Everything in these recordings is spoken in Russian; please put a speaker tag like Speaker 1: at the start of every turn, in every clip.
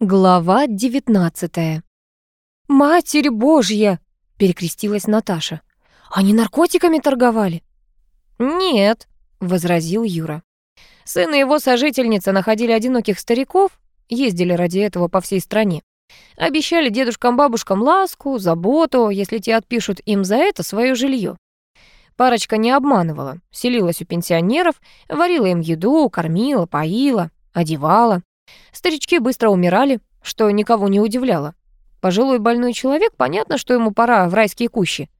Speaker 1: Глава 19 «Матерь Божья!» — перекрестилась Наташа. «Они наркотиками торговали?»
Speaker 2: «Нет», — возразил Юра. Сын и его сожительница находили одиноких стариков, ездили ради этого по всей стране. Обещали дедушкам-бабушкам ласку, заботу, если те отпишут им за это свое жилье. Парочка не обманывала, селилась у пенсионеров, варила им еду, кормила, поила, одевала. Старички быстро умирали, что никого не удивляло. Пожилой больной человек, понятно, что ему пора в райские кущи.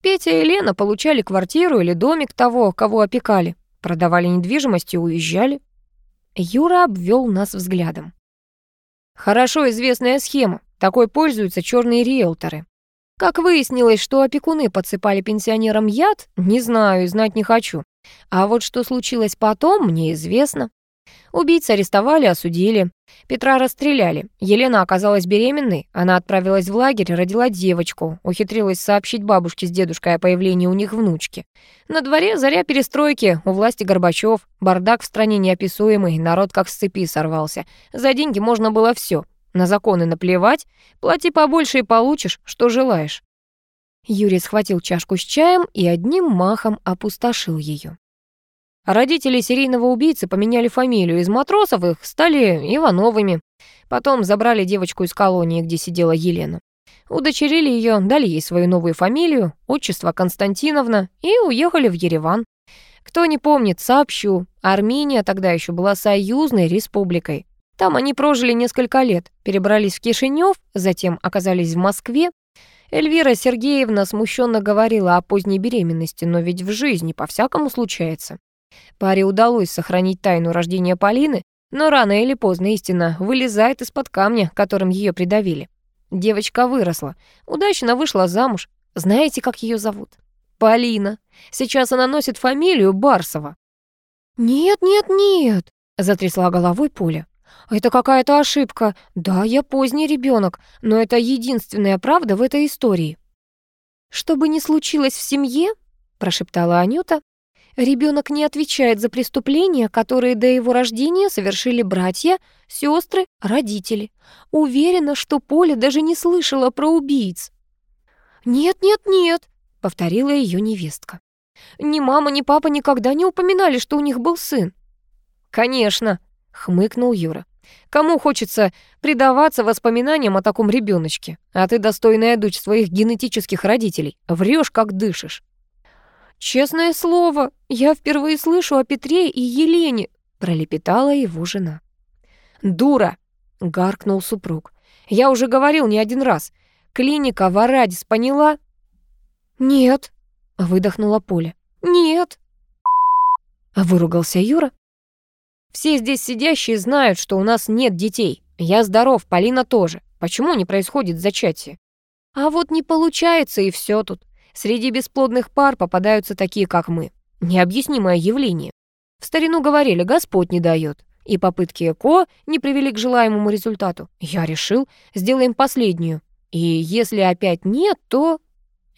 Speaker 2: Петя и Лена получали квартиру или домик того, кого опекали, продавали недвижимость и уезжали. Юра обвел нас взглядом. Хорошо известная схема, такой пользуются черные риэлторы. Как выяснилось, что опекуны подсыпали пенсионерам яд, не знаю и знать не хочу. А вот что случилось потом, мне известно. Убийц арестовали, осудили. Петра расстреляли. Елена оказалась беременной. Она отправилась в лагерь, родила девочку. Ухитрилась сообщить бабушке с дедушкой о появлении у них внучки. На дворе заря перестройки, у власти Горбачев. Бардак в стране неописуемый, народ как с цепи сорвался. За деньги можно было все. На законы наплевать. Плати побольше и получишь, что желаешь. Юрий схватил чашку с чаем и одним махом опустошил ее. Родители серийного убийцы поменяли фамилию. Из матросов их стали Ивановыми. Потом забрали девочку из колонии, где сидела Елена. Удочерили ее, дали ей свою новую фамилию, отчество Константиновна, и уехали в Ереван. Кто не помнит, сообщу. Армения тогда еще была союзной республикой. Там они прожили несколько лет, перебрались в Кишинев, затем оказались в Москве. Эльвира Сергеевна смущенно говорила о поздней беременности, но ведь в жизни по-всякому случается. Паре удалось сохранить тайну рождения Полины, но рано или поздно истина вылезает из-под камня, которым ее придавили. Девочка выросла, удачно вышла замуж. Знаете, как ее зовут? Полина. Сейчас она носит фамилию Барсова.
Speaker 1: «Нет, нет, нет», — затрясла головой Поля. «Это какая-то ошибка. Да, я поздний ребенок, но это единственная правда в этой истории». «Что бы ни случилось в семье», — прошептала Анюта, Ребенок не отвечает за преступления, которые до его рождения совершили братья, сестры, родители. Уверена, что Поля даже не слышала про убийц. «Нет, нет, нет», — повторила ее невестка. «Ни мама, ни папа никогда не упоминали, что у них был сын».
Speaker 2: «Конечно», — хмыкнул Юра. «Кому хочется предаваться воспоминаниям о таком ребеночке? А ты достойная дочь своих генетических родителей. Врешь, как дышишь».
Speaker 1: «Честное слово, я впервые слышу о Петре и Елене», — пролепетала его жена.
Speaker 2: «Дура!» — гаркнул супруг. «Я уже говорил не один раз. Клиника Варадис поняла?»
Speaker 1: «Нет», — выдохнула Поля. «Нет».
Speaker 2: Выругался Юра. «Все здесь сидящие знают, что у нас нет детей. Я здоров, Полина тоже. Почему не происходит зачатие?» «А вот не получается, и все тут. Среди бесплодных пар попадаются такие, как мы. Необъяснимое явление. В старину говорили, Господь не дает. И попытки ЭКО не привели к желаемому результату. Я решил, сделаем последнюю. И если опять нет, то...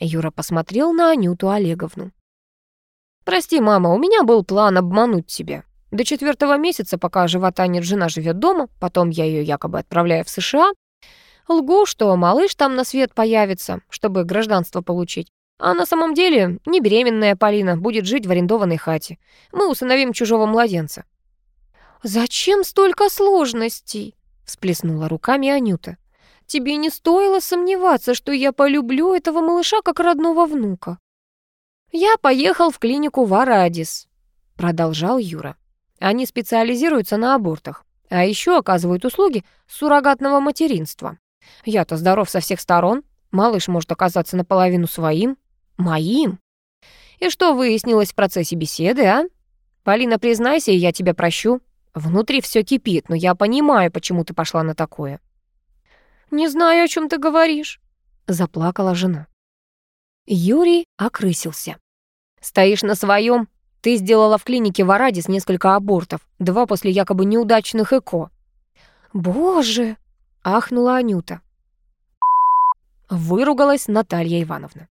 Speaker 2: Юра посмотрел на Анюту Олеговну. «Прости, мама, у меня был план обмануть тебя. До четвертого месяца, пока живота нет, жена живет дома, потом я ее якобы отправляю в США. Лгу, что малыш там на свет появится, чтобы гражданство получить. А на самом деле не беременная Полина будет жить в арендованной хате. Мы усыновим чужого младенца».
Speaker 1: «Зачем столько сложностей?» — всплеснула руками Анюта. «Тебе не стоило сомневаться, что я полюблю этого малыша как родного внука».
Speaker 2: «Я поехал в клинику Варадис», — продолжал Юра. «Они специализируются на абортах, а еще оказывают услуги суррогатного материнства. Я-то здоров со всех сторон, малыш может оказаться наполовину своим, Моим? И что выяснилось в процессе беседы, а? Полина, признайся, я тебя прощу. Внутри все кипит, но я понимаю, почему ты пошла на такое.
Speaker 1: Не знаю, о чем ты говоришь, заплакала жена.
Speaker 2: Юрий окрысился. Стоишь на своем? Ты сделала в клинике в Арадис несколько абортов, два после якобы неудачных ЭКО.
Speaker 1: Боже, ахнула Анюта.
Speaker 2: Выругалась Наталья Ивановна.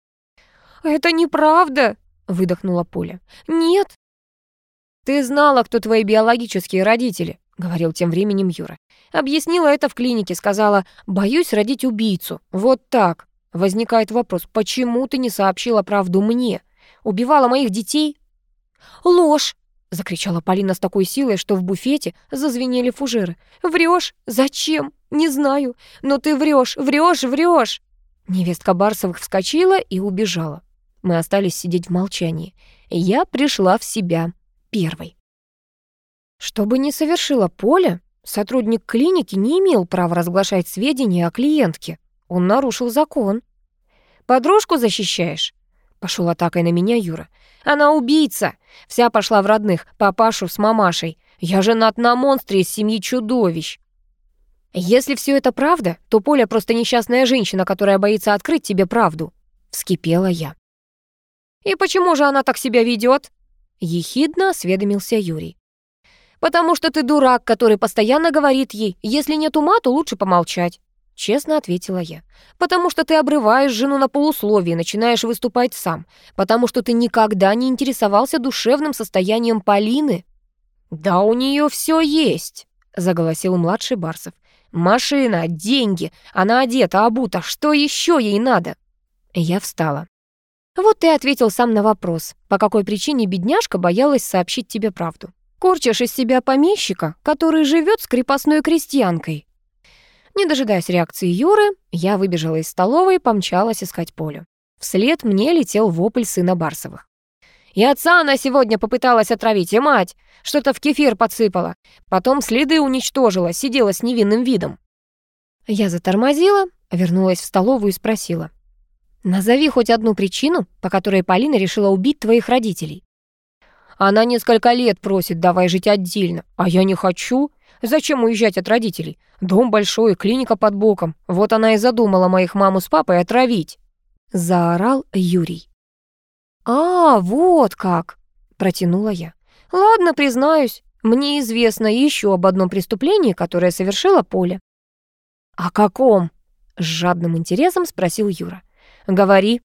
Speaker 1: «Это неправда!» — выдохнула Поля. «Нет!»
Speaker 2: «Ты знала, кто твои биологические родители. говорил тем временем Юра. Объяснила это в клинике, сказала, боюсь родить убийцу. Вот так. Возникает вопрос, почему ты не сообщила правду мне? Убивала моих детей? Ложь! Закричала Полина с такой силой, что в буфете зазвенели фужеры. Врешь? Зачем? Не знаю. Но ты врешь, врешь, врешь. Невестка Барсовых вскочила и убежала. Мы остались сидеть в молчании. Я пришла в себя первой. Что бы ни совершила Поля, сотрудник клиники не имел права разглашать сведения о клиентке. Он нарушил закон. «Подружку защищаешь?» Пошел атакой на меня Юра. «Она убийца! Вся пошла в родных, папашу с мамашей. Я женат на монстре из семьи чудовищ!» «Если все это правда, то Поля просто несчастная женщина, которая боится открыть тебе правду», — вскипела я. «И почему же она так себя ведет? ехидно осведомился Юрий. «Потому что ты дурак, который постоянно говорит ей, если нет ума, то лучше помолчать. Честно ответила я. «Потому что ты обрываешь жену на полусловие и начинаешь выступать сам. Потому что ты никогда не интересовался душевным состоянием Полины». «Да у нее все есть», — заголосил младший Барсов. «Машина, деньги, она одета, обута, что еще ей надо?» Я встала. «Вот ты ответил сам на вопрос, по какой причине бедняжка боялась сообщить тебе правду. Корчишь из себя помещика, который живет с крепостной крестьянкой. Не дожидаясь реакции Юры, я выбежала из столовой и помчалась искать Полю. Вслед мне летел вопль сына Барсовых. И отца она сегодня попыталась отравить, и мать. Что-то в кефир подсыпала. Потом следы уничтожила, сидела с невинным видом. Я затормозила, вернулась в столовую и спросила. «Назови хоть одну причину, по которой Полина решила убить твоих родителей». Она несколько лет просит, давай жить отдельно, а я не хочу. Зачем уезжать от родителей? Дом большой, клиника под боком. Вот она и задумала моих маму с папой отравить. Заорал Юрий. «А, вот как!» — протянула я. «Ладно, признаюсь, мне известно еще об одном преступлении, которое совершила Поля». «О каком?» — с жадным интересом спросил Юра. «Говори».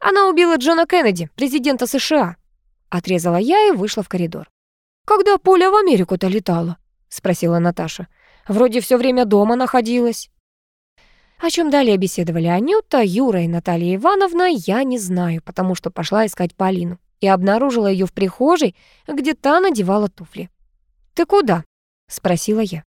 Speaker 2: «Она убила Джона Кеннеди, президента США», — отрезала я и вышла в коридор. «Когда Поля в Америку-то летала?» — спросила Наташа. «Вроде все время дома находилась». О чем далее беседовали Анюта, Юра и Наталья Ивановна, я не знаю, потому что пошла искать Полину и обнаружила ее в прихожей, где та надевала туфли. «Ты куда?» — спросила я.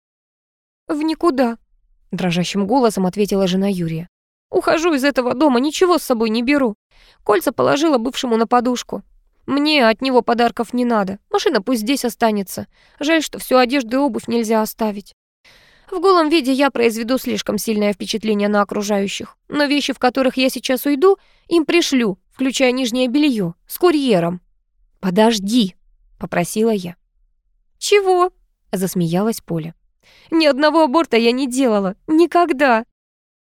Speaker 2: «В никуда», — дрожащим голосом ответила жена Юрия. «Ухожу из этого дома, ничего с собой не беру. Кольца положила бывшему на подушку. Мне от него подарков не надо. Машина пусть здесь останется. Жаль, что всю одежду и обувь нельзя оставить. В голом виде я произведу слишком сильное впечатление на окружающих. Но вещи, в которых я сейчас уйду, им пришлю, включая нижнее белье, с курьером. «Подожди», — попросила я. «Чего?» — засмеялась Поля. «Ни одного аборта я не делала. Никогда».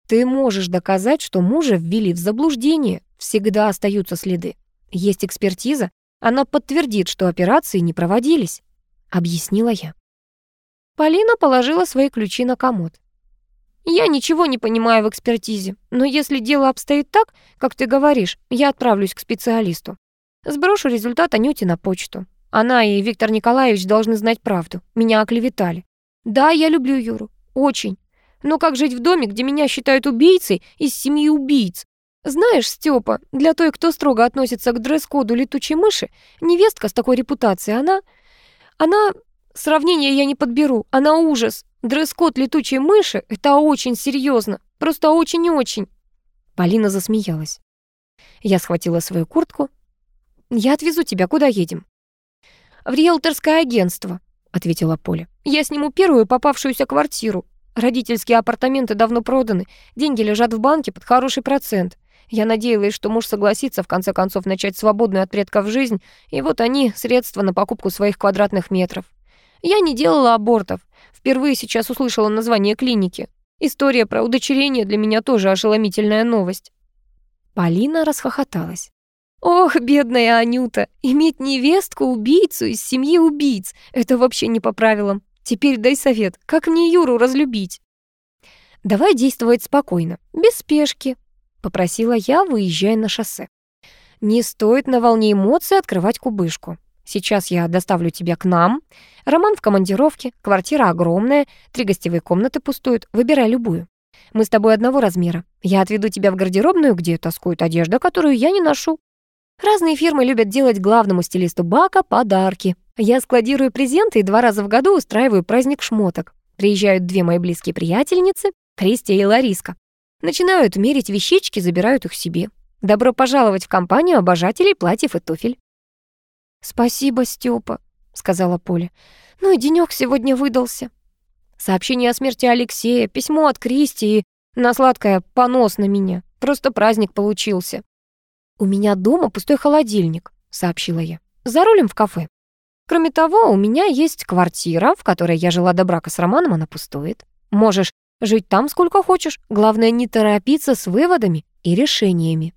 Speaker 2: «Ты можешь доказать, что мужа ввели в заблуждение. Всегда остаются следы. Есть экспертиза, она подтвердит, что операции не проводились», — объяснила я. Полина положила свои ключи на комод. «Я ничего не понимаю в экспертизе, но если дело обстоит так, как ты говоришь, я отправлюсь к специалисту. Сброшу результат Анюте на почту. Она и Виктор Николаевич должны знать правду. Меня оклеветали. Да, я люблю Юру. Очень. Но как жить в доме, где меня считают убийцей из семьи убийц? Знаешь, Степа, для той, кто строго относится к дресс-коду летучей мыши, невестка с такой репутацией, она... Она... Сравнения я не подберу, она ужас. Дресс-код летучей мыши — это очень серьезно, просто очень и очень. Полина засмеялась. Я схватила свою куртку. «Я отвезу тебя, куда едем?» «В риэлторское агентство», — ответила Поля. «Я сниму первую попавшуюся квартиру. Родительские апартаменты давно проданы, деньги лежат в банке под хороший процент. Я надеялась, что муж согласится в конце концов начать свободную от предков жизнь, и вот они — средства на покупку своих квадратных метров. Я не делала абортов. Впервые сейчас услышала название клиники. История про удочерение для меня тоже ошеломительная новость. Полина расхохоталась. «Ох, бедная Анюта, иметь невестку-убийцу из семьи убийц — это вообще не по правилам. Теперь дай совет, как мне Юру разлюбить?» «Давай действовать спокойно, без спешки», попросила я, выезжая на шоссе. Не стоит на волне эмоций открывать кубышку.
Speaker 1: Сейчас я доставлю тебя к нам. Роман в командировке, квартира огромная, три гостевые комнаты пустуют, выбирай любую. Мы с тобой одного размера. Я отведу тебя в гардеробную, где тоскует одежда, которую я не ношу. Разные фирмы любят делать главному стилисту Бака подарки. Я складирую презенты и два раза в году устраиваю праздник шмоток. Приезжают две мои близкие приятельницы, Кристия и Лариска. Начинают мерить вещички, забирают их себе. Добро пожаловать в компанию обожателей платьев и туфель. «Спасибо, Степа», — сказала Поля. «Ну и денёк сегодня выдался». Сообщение о смерти Алексея, письмо от Кристи и на сладкое понос на меня. Просто праздник получился. «У меня дома пустой холодильник», — сообщила я. «За рулем в кафе. Кроме того, у меня есть квартира, в которой я жила до брака с Романом, она пустует. Можешь жить там сколько хочешь, главное не торопиться с выводами и решениями».